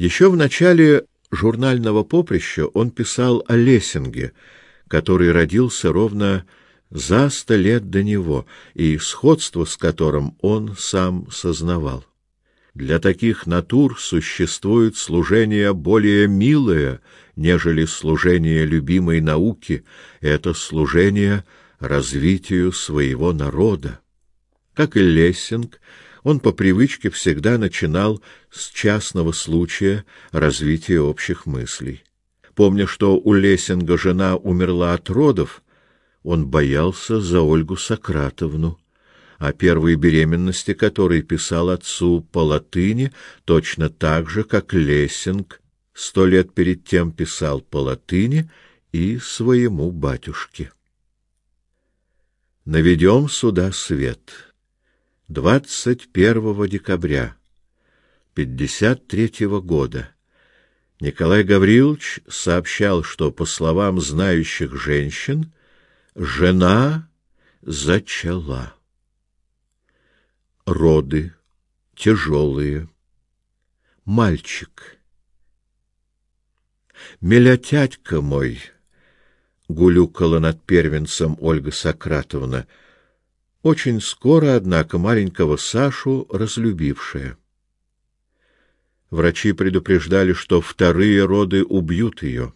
Еще в начале журнального поприща он писал о Лессинге, который родился ровно за сто лет до него, и сходство с которым он сам сознавал. Для таких натур существует служение более милое, нежели служение любимой науки, это служение развитию своего народа. Как и Лессинг, он по привычке всегда начинал с частного случая развития общих мыслей. Помня, что у Лессинга жена умерла от родов, он боялся за Ольгу Сократовну о первой беременности которой писал отцу по латыни, точно так же, как Лессинг сто лет перед тем писал по латыни и своему батюшке. Наведем сюда свет. 21 декабря 53 года Николай Гаврилович сообщал, что, по словам знающих женщин, жена зачала роды тяжелые. Мальчик. Мелятятька мой, гулюкала над первенцем Ольга Сократовна, очень скоро, однако, маленького Сашу разлюбившая. Врачи предупреждали, что вторые роды убьют ее.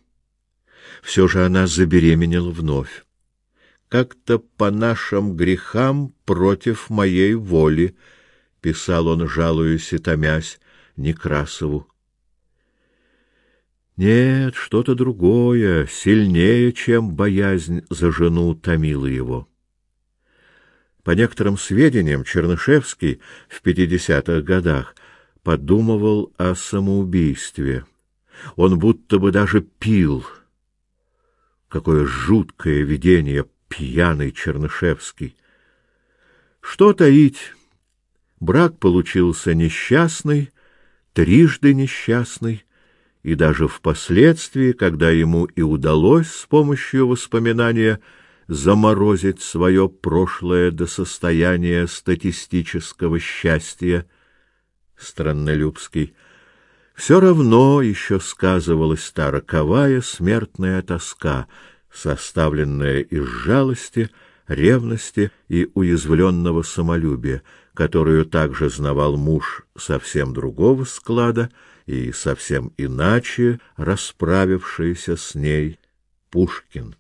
Все же она забеременела вновь как-то по нашим грехам против моей воли, писал он, жалуясь и томясь Некрасову. Нет, что-то другое, сильнее, чем боязнь за жену томила его. По некоторым сведениям, Чернышевский в пятидесятых годах подумывал о самоубийстве. Он будто бы даже пил. Какое жуткое видение пьяный Чернышевский. Что таить? Брак получился несчастный, трижды несчастный, и даже впоследствии, когда ему и удалось с помощью воспоминания заморозить свое прошлое до состояния статистического счастья, Страннолюбский, все равно еще сказывалась та роковая смертная тоска — составленное из жалости, ревности и уязвленного самолюбия, которую также знавал муж совсем другого склада и совсем иначе расправившийся с ней Пушкин.